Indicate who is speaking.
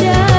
Speaker 1: olhar.